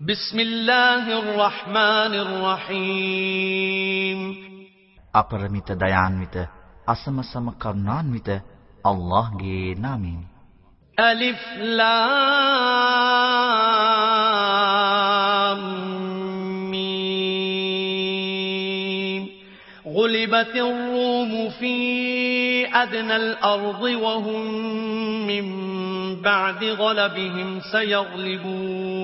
بسم الله الرحمن الرحيم අපරමිත දයාන්විත අසමසම කරුණාන්විත අල්ලාහ්ගේ නාමයෙන් ألف لام ميم غلبت الروم في أدنى الأرض وهم من بعد غلبهم سيغلبون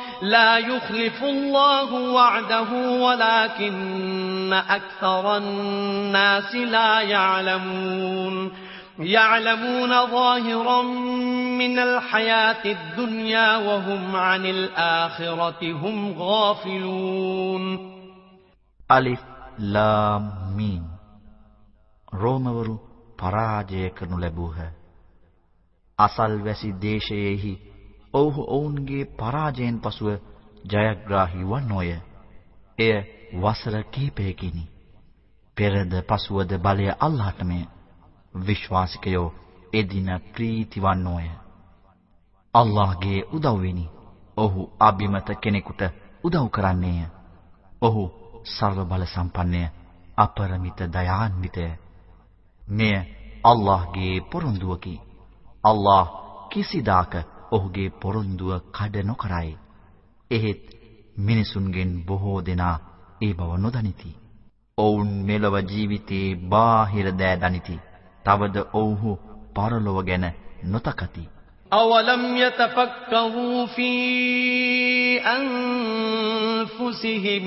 لا يخلف الله وعده ولكن أكثر الناس لا يعلمون يعلمون ظاهرا من الحياة الدنيا وهم عن الآخرة هم غافلون අලිෆ් ලාම් මීම් රෝමවරු පරාජය කරනු ලැබූහ. අසල්වැසි දේශයේහි ඔව්හු ඔවුන්ගේ පරාජයෙන් පසුව ජයග්‍රාහී වන්නෝය. එය වසර කිහිපයකිනි. පෙරද පසුවද බලය අල්ලාහටමය. විශ්වාසිකයෝ එදින ප්‍රීතිවන්නෝය. අල්ලාහගේ උදව්වෙනි. ඔහු අබිමත කෙනෙකුට උදව් කරන්නේය. ඔහු සර්ව බල සම්පන්නය, අපරමිත දයාන්විතය. මෙය අල්ලාහගේ පොරොන්දුවකි. අල්ලාහ කිසිදාක ඔහුගේ පොරොන්දුව කඩ නොකරයි. එහෙත් මිනිසුන්ගෙන් බොහෝ දෙනා ඒ බව නොදනිති. ඔවුන් මෙලව ජීවිතේ බාහිර දෑ දනිති. තවද ඔවුහු පරලොව ගැන නොතකති. أولم يتفكروا في أنفسهم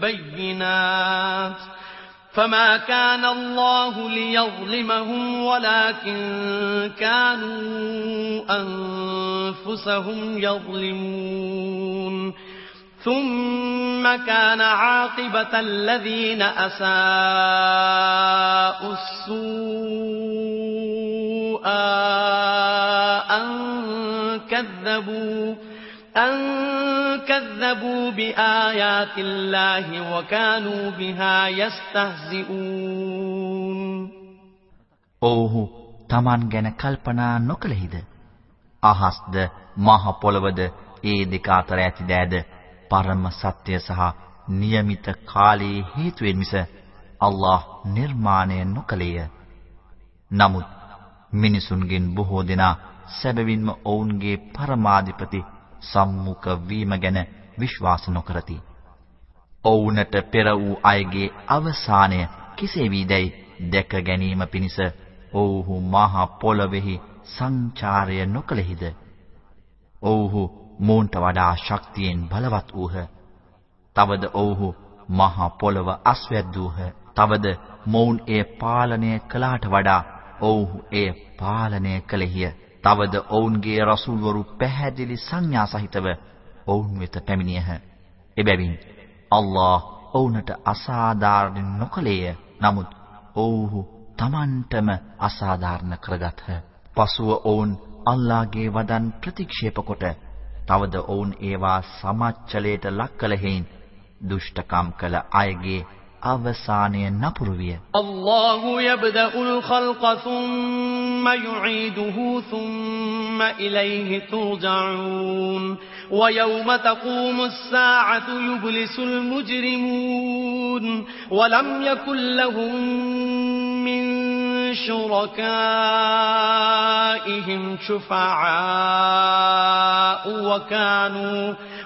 بالبينات فما كان الله ليظلمهم ولكن كانوا أنفسهم يظلمون ثم كان عاقبة الذين أساءوا السوء أن كذبوا أن كذبوا بآيات الله وكانوا بها يستهزئون ඔව්හු Taman ගැන කල්පනා නොකළෙහිද? අහස්ද මහ පොළවද ඒ දෙක අතර ඇති දෑද පරම සත්‍ය සහ નિયમિત කාලයේ හේතුවෙන් මිස අල්ලාහ් නිර්මාණය නොකලේය. නමුත් මිනිසුන්ගෙන් බොහෝ දෙනා සැබවින්ම ඔවුන්ගේ පරමාධිපති සම්මුඛ වීම ගැන විශ්වාස නොකරති. ඔවුන්ට පෙර වූ අයගේ අවසානය කෙසේ වීදැයි දැක ගැනීම පිණිස ඔව්හු මහ පොළොවේහි සංචාරය නොකළෙහිද? ඔව්හු මෝන්ට වඩා ශක්තියෙන් බලවත් වූහ. තවද ඔව්හු මහ පොළව අස්වැද්දූහ. තවද මොවුන් එය පාලනය කළාට වඩා ඔව්හු එය පාලනය කළේය. තවද ඔවුන්ගේ රසූල්වරු පැහැදිලි සංඥා සහිතව ඔවුන් වෙත පැමිණියහ. එබැවින් අල්ලාහ් ඔවුන්ට අසාධාරණ නොකලේය. නමුත් ඔව්හු Tamanටම අසාධාරණ කරගත්හ. පසුව ඔවුන් අල්ලාහගේ වදන් ප්‍රතික්ෂේප කොට තවද ඔවුන් ඒවා සමච්චලයට ලක් කළ හේයින් දුෂ්ටකම් කළ අයගේ අවසානය නපුරු විය. الله يبدأ الخلق ثم يعيده ثم إليه ترجعون ويوم تقوم الساعة يبلس المجرمون ولم يكن لهم من شركائهم شفعاء وكانوا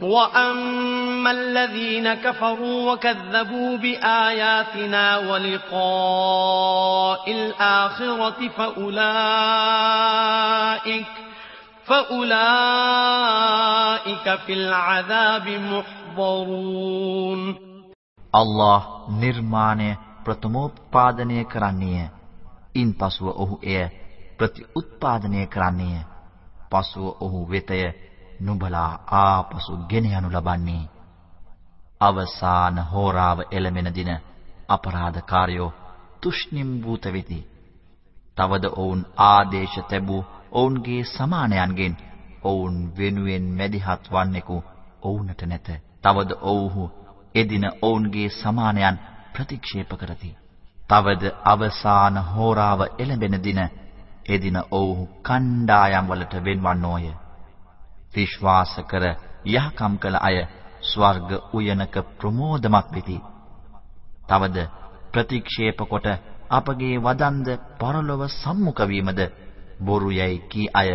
وأما الذين كفروا وكذبوا بآياتنا ولقاء الآخرة فأولئك فأولئك في العذاب محضرون الله නිර්මාණය ප්‍රථමෝත්පාදනය කරන්නේය. ඉන්පසුව ඔහු එය ප්‍රතිඋත්පාදනය කරන්නේය. පසුව ඔහු වෙතය නුඹලා ආපසු ගෙන යනු ලබන්නේ අවසාන හෝරාව එළමෙන දින අපරාධකාරයෝ තුෂ්ණිම් භූත වෙති. තවද ඔවුන් ආදේශ තැබූ ඔවුන්ගේ සමානයන්ගෙන් ඔවුන් වෙනුවෙන් මැදිහත් වන්නෙකු ඔවුන්ට නැත. තවද ඔව්හු එදින ඔවුන්ගේ සමානයන් ප්‍රතික්ෂේප කරති. තවද අවසාන හෝරාව එළඹෙන දින එදින ඔව්හු කණ්ඩායම් වලට වෙන්වන්නෝය. විශ්වාස කර යහකම් කළ අය ස්වර්ග උයනක ප්‍රමෝදමක් වෙති. තවද ප්‍රතික්ෂේප කොට අපගේ වදන්ද පරලොව සම්මුඛ වීමද බොරු යයි කී අය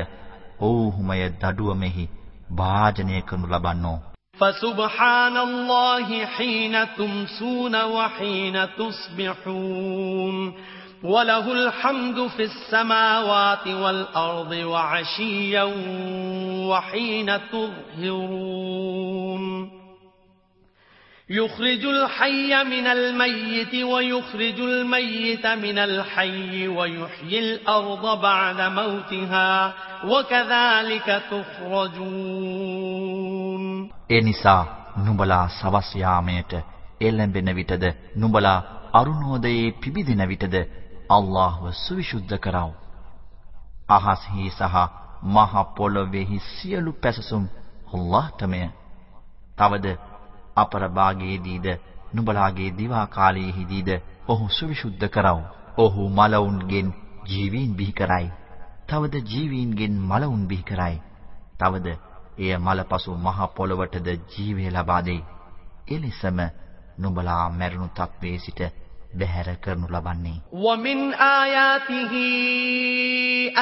ඔව්හුමය දඩුවමෙහි භාජනය කරනු ලබන්නෝ فسبحان الله حين تمسون وحين تصبحون وله الحمد في السماوات والأرض وعشيا وحين تظهرون يخرج الحي من الميت ويخرج الميت من الحي ويحيي الأرض بعد موتها وكذلك تخرجون එනිසා නුඹලා සවස් යාමයට එළඹෙන විටද නුඹලා අරුණෝදයේ පිබිදෙන විටද අල්ලාහ්ව සවිසුද්ධ කරව. අහස්හි සහ මහ පොළොවේහි සියලු පැසසුම් අල්ලාහ්ටමය. තවද අපර භාගයේදීද නුඹලාගේ දිවා කාලයේදීද ඔහු සවිසුද්ධ කරව. ඔහු මලවුන්ගෙන් ජීවීන් බිහි කරයි. තවද ජීවීන්ගෙන් මලවුන් බිහි කරයි. තවද එය මලපසු මහ පොළොවටද ජීවය ලබා දෙයි. එලෙසම නුඹලා මැරුණු තත්වයේ සිට බැහැර කරනු ලබන්නේ ومن آياته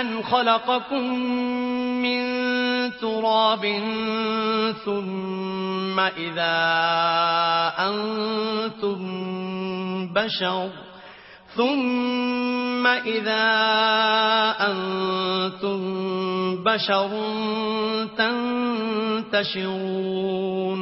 أن خلقكم من تراب ثم إذا أنتم بشر ثم إذا أنتم بشر تنتشرون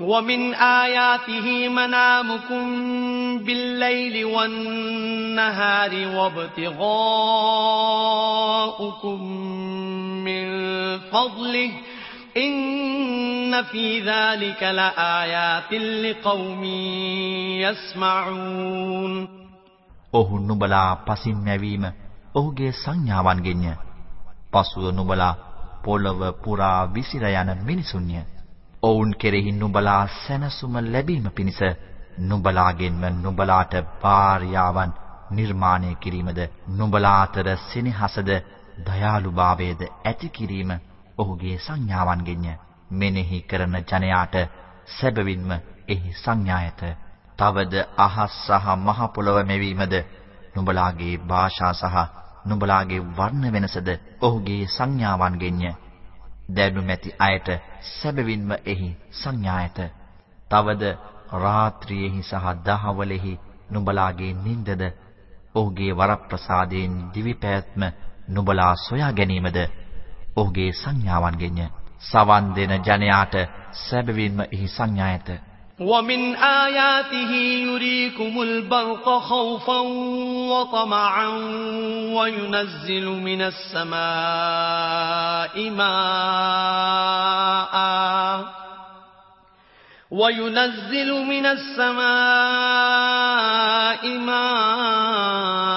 ومن آياته منامكم بالليل والنهار وابتغاؤكم من فضله إن في ذلك لآيات لقوم يسمعون ඔහු නුඹලා පසින් මැවීම ඔහුගේ සංඥාවන්ගෙන්ය. පසුව නුඹලා පොළව පුරා විසිර යන මිනිසුන්ය. ඔවුන් කෙරෙහි නුඹලා සැනසුම ලැබීම පිණිස නුඹලාගෙන්ම නුඹලාට භාර්යාවන් නිර්මාණය කිරීමද නුඹලා අතර සෙනෙහසද දයාලුභාවයද ඇති කිරීම ඔහුගේ සංඥාවන්ගෙන්ය. මෙනෙහි කරන ජනයාට සැබවින්ම එහි සංඥායත. තවද අහස් සහ මහ පොළව මෙවීමද නුඹලාගේ භාෂා සහ නුඹලාගේ වර්ණ වෙනසද ඔහුගේ සංඥාවන්ගෙන්ය. දැනුමැති අයට සැබවින්ම එහි සංඥායත. තවද රාත්‍රියේහි සහ දහවලෙහි නුඹලාගේ නින්දද ඔහුගේ වරප්‍රසාදයෙන් දිවි පැවැත්ම නුඹලා සොයා ගැනීමද ඔහුගේ සංඥාවන්ගෙන්ය. සවන් දෙන ජනයාට සැබවින්ම එහි සංඥායත. ومن آياته يريكم البرق خوفا وطمعا وينزل من السماء ماء وينزل من السماء ماء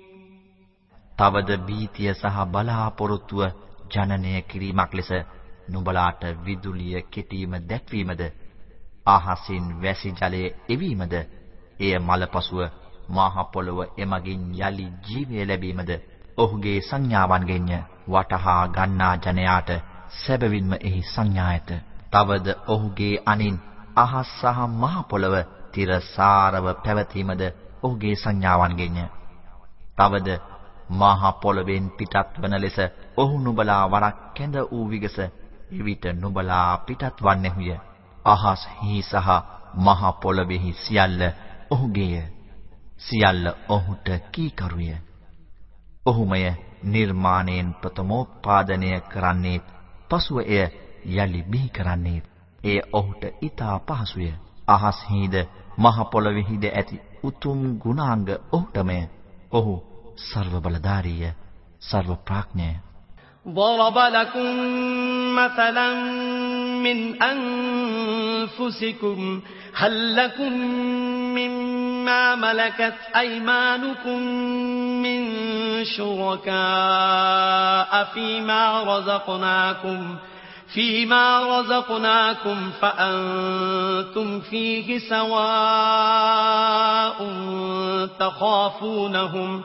තවද බීතිය සහ බලාපොරොත්තුව ජනනය කිරීමක් ලෙස නුඹලාට විදුලිය කෙටීම දැක්වීමද? ආහසින් වැසි ජලය එවීමද? එය මලපසුව මහ පොළොව එමගින් යලි ජීවය ලැබීමද? ඔහුගේ සංඥාවන්ගෙන්ය වටහා ගන්නා ජනයාට සැබවින්ම එහි සංඥායත. තවද ඔහුගේ අනින් අහස් සහ මහ පොළොව තිරසාරව පැවතීමද ඔහුගේ සංඥාවන්ගෙන්ය තවද මහ පොළවෙන් පිටත් වන ලෙස ඔහු නුඹලා වරක් කැඳ වූ විගස එවිට නුඹලා පිටත් වන්නේහුය. අහස් හි සහ මහ පොළොවේහි සියල්ල ඔහුගේය. සියල්ල ඔහුට කීකරුය ඔහුමය නිර්මාණයෙන් ප්‍රථමෝත්පාදනය කරන්නේත් පසුව එය යලි බිහි කරන්නේත්. එය ඔහුට ඊතා පහසුය. අහස් හිද මහ පොළොවේහිද ඇති උතුම් ගුණාංග ඔහුටමය. ඔහු सर्व बलधारीय सर्व प्राज्ञ ضرب لكم مثلا من أنفسكم هل لكم مما ملكت أيمانكم من شركاء فيما رزقناكم فيما رزقناكم فأنتم فيه سواء تخافونهم ۖ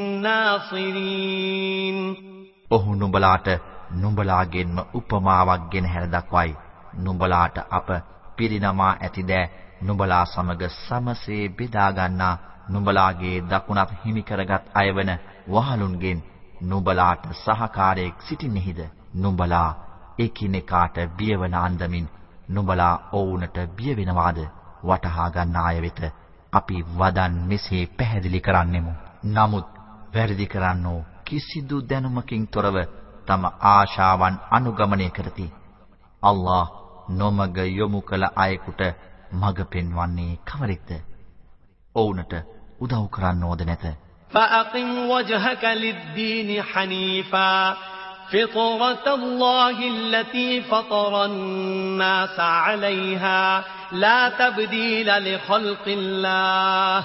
الناصرين ඔහු නුඹලාට නුඹලාගෙන්ම උපමාවක් ගෙන හැර දක්වයි. නුඹලාට අප පිරිනමා ඇති දෑ නුඹලා සමග සමසේ බෙදා ගන්නා නුඹලාගේ දකුණක් හිමි කරගත් අයවන වහලුන්ගෙන් නුඹලාට සහකාරයෙක් සිටින්නේහිද? නුඹලා එකිනෙකාට බියවන අන්දමින් නුඹලා ඔවුන්ට බිය වෙනවාද? වටහා ගන්න අය වෙත අපි වදන් මෙසේ පැහැදිලි කරන්නෙමු. නමුත් වැරදි කරන්නෝ කිසිදු දැනුමකින් තොරව තම ආශාවන් අනුගමනය කරති. අල්ලාහ් නොමග යොමු කළ අයෙකුට මඟ පෙන්වන්නේ කවරෙක්ද? ඔවුන්ට උදව් කරන්නෝද නැත. فأقم وجهك للدين حنيفا فطرة الله التي فطر الناس عليها لا تبديل لخلق الله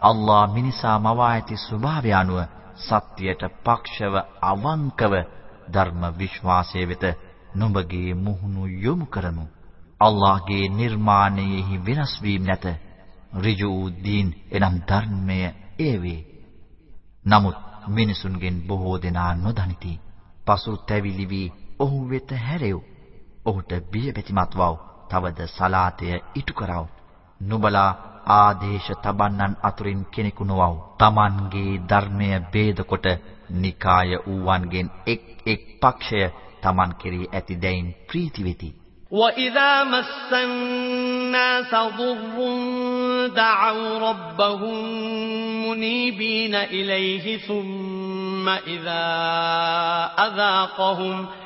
අල්ලා මිනිසා මවා ඇති ස්වභාවය අනුව සත්‍යයට පක්ෂව අවංකව ධර්ම විශ්වාසය වෙත නුඹගේ මුහුණු යොමු කරමු. අල්ලාහගේ නිර්මාණයෙහි වෙනස් වීම නැත. ඍජු දීන් එනම් ධර්මය ඒවේ. නමුත් මිනිසුන්ගෙන් බොහෝ දෙනා නොදනිති. පසු තැවිලි වී ඔහු වෙත හැරෙව්. ඔහුට බිය පැතිමත් වව්. තවද සලාතය ඉටු කරව. නුඹලා ආදේශ තබන්නන් අතුරින් කෙනෙකු නොවව්. Tamanගේ ධර්මය ભેදකොට නිකාය ඌවන්ගෙන් එක් එක් පක්ෂය Taman කෙරෙහි ඇති දෙයින් ප්‍රීති වෙති. وَإِذَا مَسَّ النَّاسَ ضُرٌّ دَعَوْا رَبَّهُمْ مُنِيبِينَ إِلَيْهِ ثُمَّ إِذَا أَذَاقَهُمْ ۗ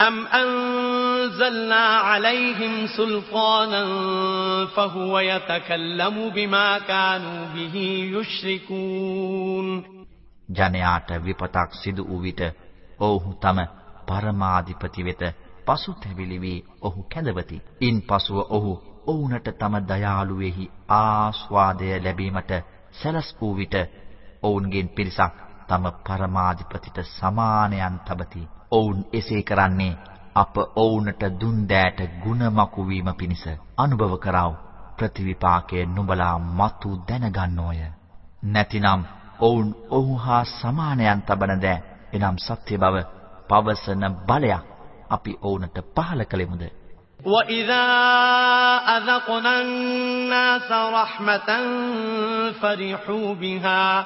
أَمْ أَنزَلْنَا عَلَيْهِمْ سُلْطَانًا فَهُوَ يَتَكَلَّمُ بِمَا كَانُوا بِهِ يُشْرِكُونَ ජනයාට විපතක් සිදු වූ විට ඔවුහු තම පරමාධිපති වෙත පසුතැවිලි වී ඔහු කැඳවති. ඉන්පසුව ඔහු ඔවුන්ට තම දයාලුවේහි ආස්වාදය ලැබීමට සැලස්වූ විට ඔවුන්ගෙන් පිරිසක් තම පරමාධිපතිට සමානයන් තබති. ඔවුන් එසේ කරන්නේ අප ඔවුන්ට දුන් දෑට ಗುಣමකු වීම පිණිස අනුභව කරව. ප්‍රතිවිපාකයේ නුඹලා මතු දැනගන්නෝය. නැතිනම් ඔවුන් ඔහු හා සමානයන් තබන දෑ එනම් සත්‍ය බව පවසන බලයක් අපි ඔවුන්ට පහල කළෙමුද? وَإِذَا أَذَقْنَا النَّاسَ رَحْمَةً فَرِحُوا بِهَا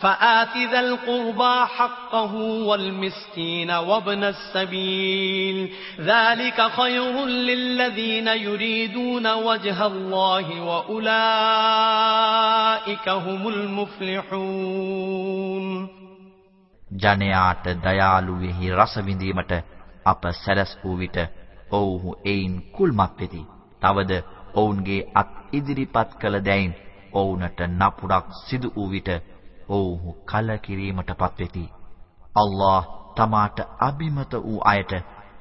فآت ذا القربى حقه والمسكين وابن السبيل ذلك خير للذين يريدون وجه الله وأولئك هم المفلحون ජනයාට දයාලුවෙහි රස විඳීමට අප සැලස් වූ විට ඔව්හු එයින් කුල්මත් වෙති. තවද ඔවුන්ගේ අත් ඉදිරිපත් කළ දැයින් ඔවුන්ට නපුරක් සිදු වූ විට ඔව්හු කලකිරීමටපත් වෙති. අල්ලාහ් තමාට අබිමත වූ අයට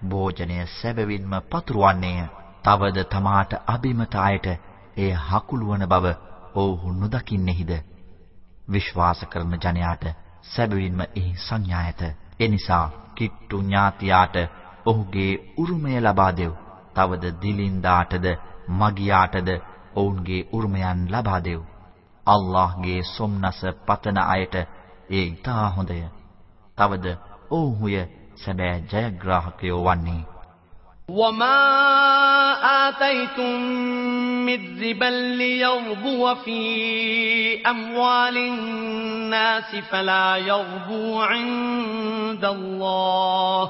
භෝජනය සැබවින්ම පතුරවන්නේය. තවද තමාට අබිමත අයට එය හකුළුවන බව ඔව්හු නොදකින්නේහිද? විශ්වාස කරන ජනයාට සැබවින්ම එහි සංඥා ඇත. එනිසා කිට්ටු ඥාතියාට ඔහුගේ උරුමය ලබා දෙව්. තවද දිලින්දාටද මගියාටද ඔවුන්ගේ උරුමයන් ලබා දෙව්. අල්ලාහ්ගේ සොම්නස පතන අයට ඒ ඉතා හොඳය. තවද ඔව්හුය සැබෑ ජයග්‍රාහකයෝ වන්නේ. وما آتيتم من ربا ليربو في أموال الناس فلا يربو عند الله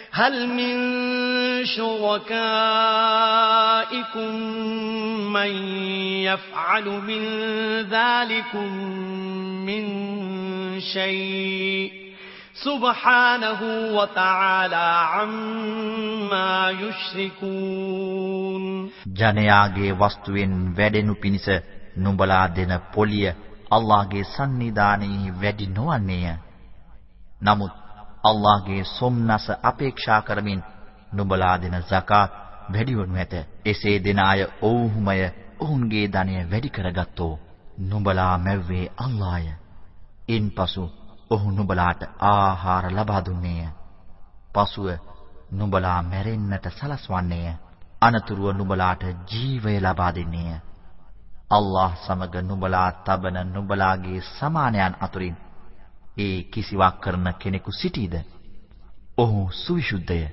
هل من شركائكم من يفعل من ذلكم من شيء سبحانه وتعالى عما يشركون ජනයාගේ වස්තුවෙන් වැඩෙනු පිණිස නුඹලා දෙන පොලිය අල්ලාහගේ සන්නිධානයේ වැඩි නොවන්නේය. නමුත් අල්ලාහගේ සොම්නස අපේක්ෂා කරමින් නුඹලා දෙන zakat වැඩි වනු ඇත. එසේ දෙන අය ඔව්හුමය ඔවුන්ගේ ධනය වැඩි කරගත්තෝ. නුඹලා මැව්වේ අල්ලාහය. ඉන්පසු ඔහු නුඹලාට ආහාර ලබා දුන්නේය. පසුව නුඹලා මැරෙන්නට සලස්වන්නේය. අනතුරුව නුඹලාට ජීවය ලබා දෙන්නේය. අල්ලාහ් සමග නුඹලා තබන නුඹලාගේ සමානයන් අතුරින් ඒ කිසිවක් කරන කෙනෙකු සිටීද? ඔහු සුවිසුද්ධය.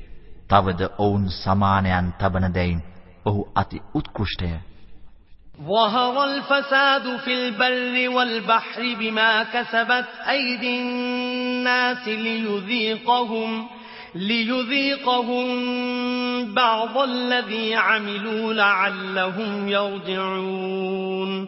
තවද ඔවුන් සමානයන් තබන දෙයින් ඔහු අති උත්කෘෂ්ටය. ظهر الفساد في البر والبحر بما كسبت أيدي الناس ليذيقهم ليذيقهم بعض الذي عملوا لعلهم يرجعون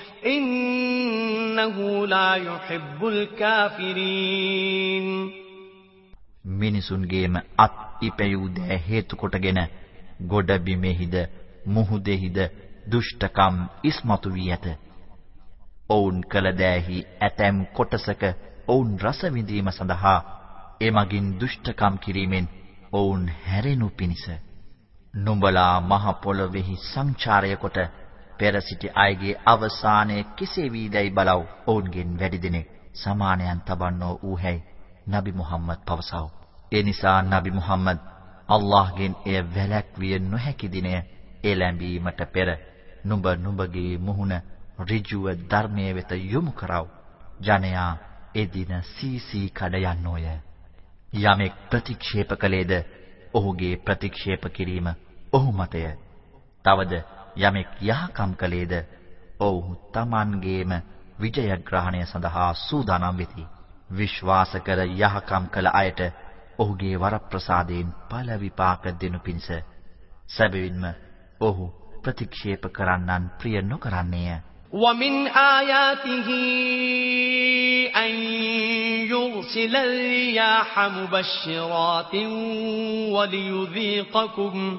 ඉන්නහු ලා යුහිබ්බුල් කාෆිරින් මිනිසුන්ගේම අත් ඉපැයූ දෑ හේතු කොටගෙන ගොඩ බිමෙහිද මුහුදෙහිද දුෂ්ටකම් ඉස්මතු වී ඇත. ඔවුන් කළ දෑහි ඇතැම් කොටසක ඔවුන් රස විඳීම සඳහා එමගින් දුෂ්ටකම් කිරීමෙන් ඔවුන් හැරෙනු පිණිස නුඹලා මහ පොළොවේහි සංචාරය කොට පෙර සිටි අයගේ අවසානය කෙසේ වීදැයි බලව ඔවුන්ගෙන් වැඩි දෙනෙක් සමානයන් තබන්නෝ ඌහැයි නබි මුහම්මද් පවසව. ඒ නිසා නබි මුහම්මද් අල්ලාහ්ගෙන් එය වැළැක්විය නොහැකි දිනය එළඹීමට පෙර නුඹ නුඹගේ මුහුණ ඍජුව ධර්මයේ වෙත යොමු කරව. ජනයා එදින සීසී කඩ යන්නෝය. යමෙක් ප්‍රතික්ෂේප කළේද ඔහුගේ ප්‍රතික්ෂේප කිරීම ඔහු මතය. තවද යමෙක් යහකම් කළේද ඔව්හු Tamanගේම විජයග්‍රහණය සඳහා සූදානම් වෙති. විශ්වාස කර යහකම් කළ අයට ඔහුගේ වරප්‍රසාදයෙන් ඵල විපාක දෙනු පිණිස සැබවින්ම ඔහු ප්‍රතික්ෂේප කරන්නන් ප්‍රිය නොකරන්නේය. ومن آياته أن يرسل الرياح مبشرات وليذيقكم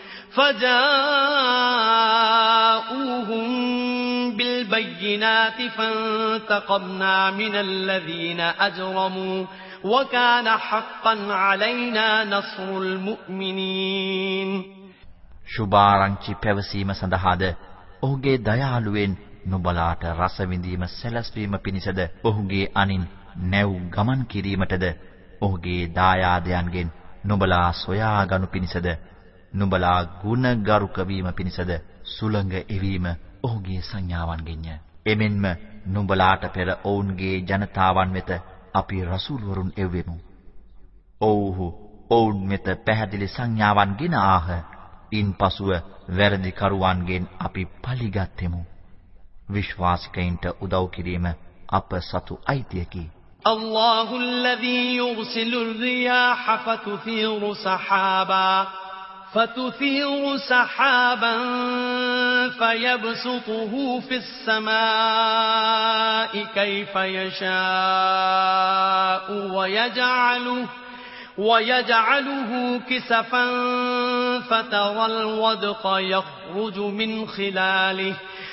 بالبينات فانتقمنا من الذين أجرموا وكان حقا علينا نصر المؤمنين සුභාරංචි පැවසීම සඳහාද ඔහුගේ දයාලුවෙන් නුඹලාට රස විඳීම සැලැස්වීම පිණිසද ඔහුගේ අනින් නැව් ගමන් කිරීමටද ඔහුගේ දායාදයන්ගෙන් නුඹලා සොයාගනු පිණිසද නුඹලා ගුණගරුක වීම පිණිසද සුළඟ එවීම ඔහුගේ සංඥාවන්ගෙන්ය. එමෙන්ම නුඹලාට පෙර ඔවුන්ගේ ජනතාවන් වෙත අපි රසූල් වරුන් එවෙමු. ඔව්හු ඔවුන් වෙත පැහැදිලි සංඥාවන් ගෙන ආහ. ඉන්පසුව වැරදි කරුවන්ගෙන් අපි පලිගත්තෙමු. විශ්වාසිකයින්ට උදව් කිරීම අප සතු අයිතියකි. الله الذي يرسل الرياح فتثير سحابا فتثير سحابا فيبسطه في السماء كيف يشاء ويجعله ويجعله كسفا فترى الودق يخرج من خلاله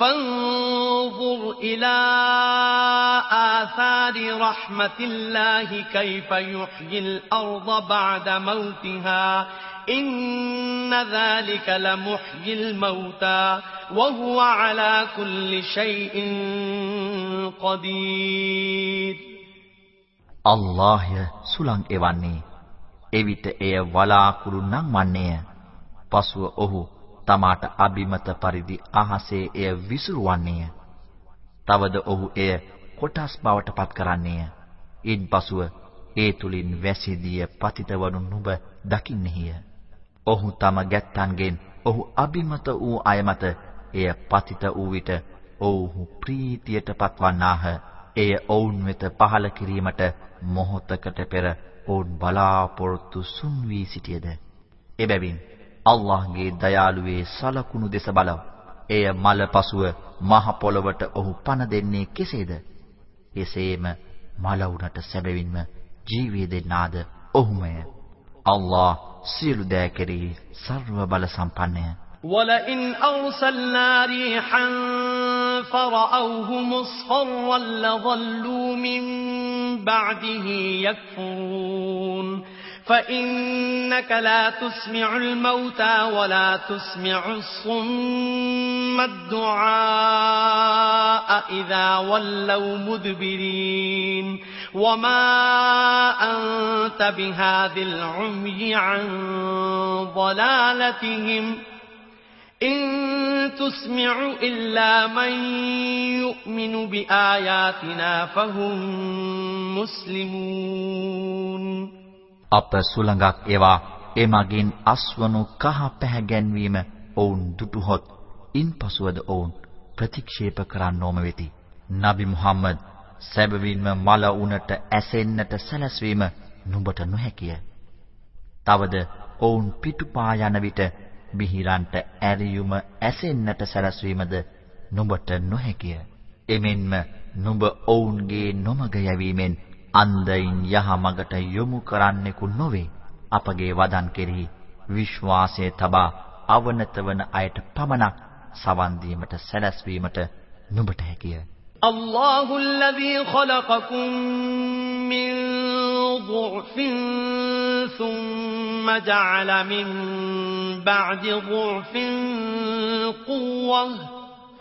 فانظر إلى آثار رحمة الله كيف يحيي الأرض بعد موتها إن ذلك لمحيي الموتى وهو على كل شيء قدير الله සුලං එවන්නේ එවිට එය වලාකුළු නම් වන්නේය. පසුව ඔහු තමාට අබිමත පරිදි අහසේ එය විසිරුවන්නේය. තවද ඔහු එය කොටස් බවට පත් කරන්නේය. ඉන්පසුව ඒ තුලින් වැසිදිය පතිතවනු නුඹ දකින්නේය. ඔහු තම ගැත්තන්ගෙන් ඔහු අබිමත වූ අය මත එය පතිත වූ විට ඔව්හු ප්‍රීතියට පත්වන්නාහ. එය ඔවුන් වෙත පහල කිරීමට මොහොතකට පෙර ඔවුන් බලාපොරොත්තු සුන් වී සිටියද. එබැවින් අල්ලාහ්ගේ දයාලුවේ සලකුණු දෙස බලව. එය මල පසුව මහ පොළවට ඔහු පණ දෙන්නේ කෙසේද? එසේම මල උනට සැබවින්ම ජීවිය දෙන්නාද ඔහුමය. අල්ලාහ් සියලු දෑ කෙරෙහි සර්ව බල සම්පන්නය. ولئن أرسلنا ريحا فرأوه مصفرا لظلوا من بعده يكفرون فإنك لا تسمع الموتى ولا تسمع الصم الدعاء إذا ولوا مدبرين وما أنت بهاد العمي عن ضلالتهم إن تسمع إلا من يؤمن بآياتنا فهم مسلمون අප සුළඟක් ඒවා එමගින් අස්වනු කහ පැහැගැන්වීම ඔවුන් දුටුහොත් ඉන්පසුවද ඔවුන් ප්‍රතික්ෂේප කරන්නෝම වෙති. නබි මුහම්මද් සැබවින්ම මල උනට ඇසෙන්නට සැලැස්වීම නුඹට නොහැකිය. තවද ඔවුන් පිටුපා යන විට මිහිරන්ට ඇරියුම ඇසෙන්නට සැලැස්වීමද නුඹට නොහැකිය. එමෙන්ම නුඹ ඔවුන්ගේ නොමග යැවීමෙන් අන්ධයින් යහමඟට යොමු කරන්නෙකු නොවේ. අපගේ වදන් කෙරෙහි විශ්වාසය තබා අවනත වන අයට පමණක් සවන් දීමට සැලැස්වීමට නුඹට හැකිය. الله الذي خلقكم من ضعف ثم جعل من بعد ضعف قوة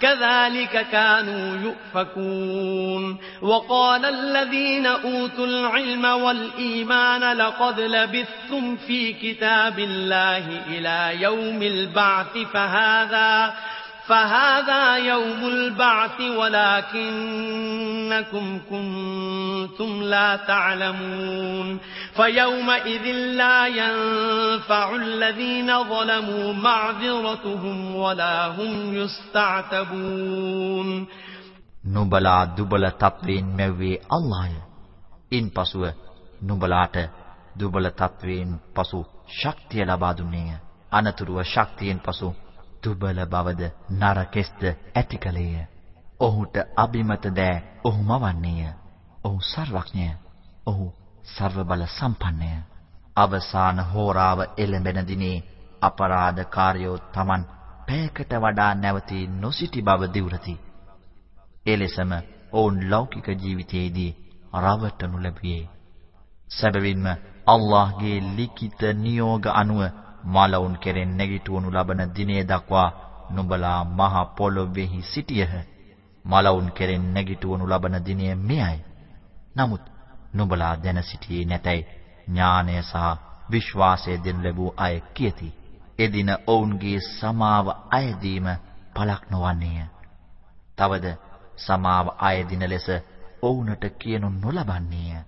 كذلك كانوا يؤفكون. وقال الذين أوتوا العلم والإيمان لقد لبثتم في كتاب الله إلى يوم البعث فهذا فهذا يوم البعث ولكنكم كنتم لا تعلمون فيومئذ لا ينفع الذين ظلموا معذرتهم ولا هم يستعتبون නුඹලා දුබල තත්වයෙන් මැව්වේ අල්ලාහය. ඉන්පසුව නුඹලාට දුබල තත්වයෙන් පසු ශක්තිය ලබා දුන්නේය. අනතුරුව ශක්තියෙන් පසු දුබල බවද නරකෙස්ද ඇති කලේය. ඔහුට අබිමත දෑ ඔහු මවන්නේය. ඔහු සර්වඥය. ඔහු සර්ව බල සම්පන්නය. අවසාන හෝරාව එළඹෙන දිනේ අපරාධකාරයෝ Taman පැයකට වඩා නැවතී නොසිටි බව දිවුරති. එලෙසම ඔවුන් ලෞකික ජීවිතයේදී රවටනු ලැබුවේ. සැබවින්ම අල්ලාහ්ගේ ලිඛිත නියෝග අනුව මලවුන් කෙරෙන් නැගිටවනු ලබන දිනේ දක්වා නුඹලා මහ පොළොවේහි සිටියහ. මලවුන් කෙරෙන් නැගිටවනු ලබන දිනය මෙයයි. නමුත් නුඹලා දැන සිටියේ නැතයි ඥානය සහ විශ්වාසය දෙනු ලැබූ අය කියති. එදින ඔවුන්ගේ සමාව අයදීම පළක් නොවන්නේය. තවද සමාව අයදින ලෙස ඔවුන්ට කියනු නොලබන්නේය.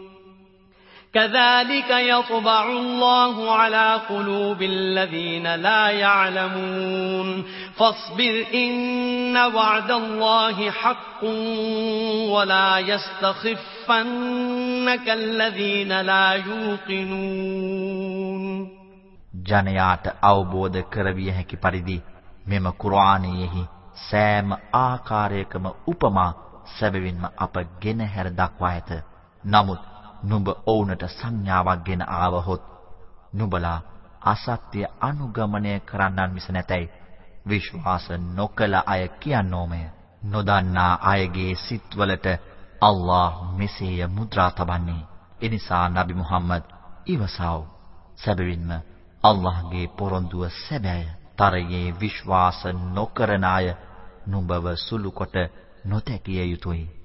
كذلك يطبع الله على قلوب الذين لا يعلمون فاصبر إن وعد الله حق ولا يستخفنك الذين لا يوقنون ජනයාට අවබෝධ කරවිය හැකි පරිදි මෙම කුර්ආනයේහි සෑම ආකාරයකම උපමා සැබවින්ම අප ගෙන හැර දක්වා ඇත. නමුත් නුඹ ඔවුන්ට සංඥාවක් ගෙන ආවහොත් නුඹලා අසත්‍ය අනුගමනය කරන්නන් මිස නැතයි විශ්වාස නොකල අය කියනෝමය නොදන්නා අයගේ සිත්වලට අල්ලාහ් මෙසේය මුද්‍රා තබන්නේ. එනිසා නබි මුහම්මද් ඉවසව. සැබවින්ම අල්ලාහ්ගේ පොරොන්දුව සැබෑය. තරයේ විශ්වාස නොකරන අය නුඹව සුළු කොට නොතැකිය යුතුය.